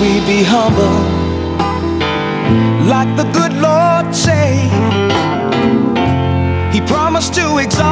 we be humble, like the good Lord say. He promised to exalt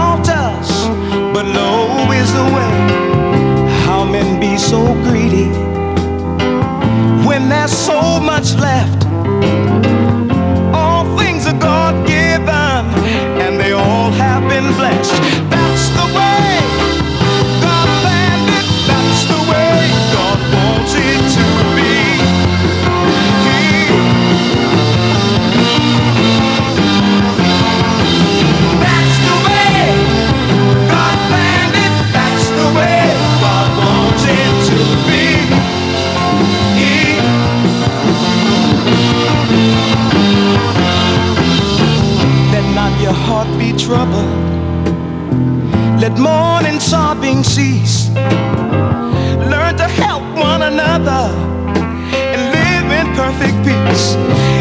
be troubled. Let mourning sobbing cease. Learn to help one another and live in perfect peace.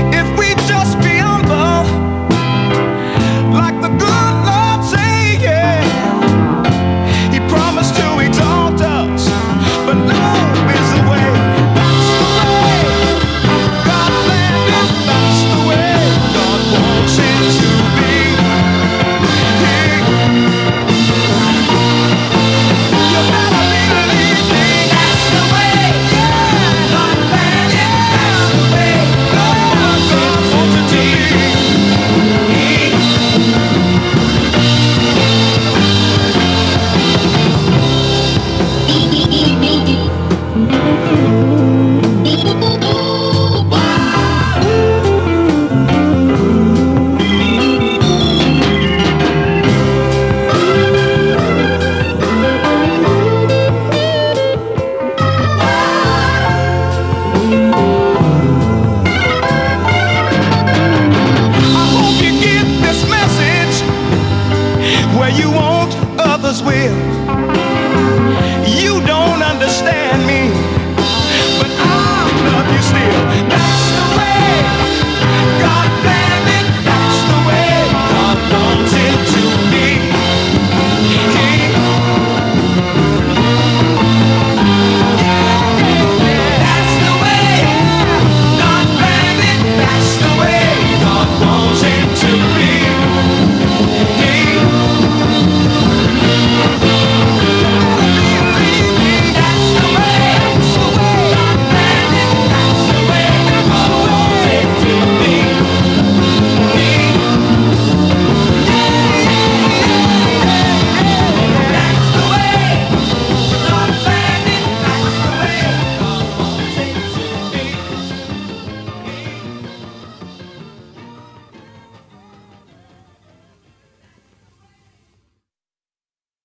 will.